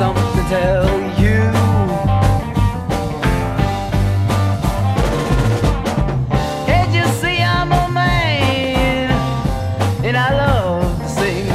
something to tell you. Can't you see I'm a man and I love to sing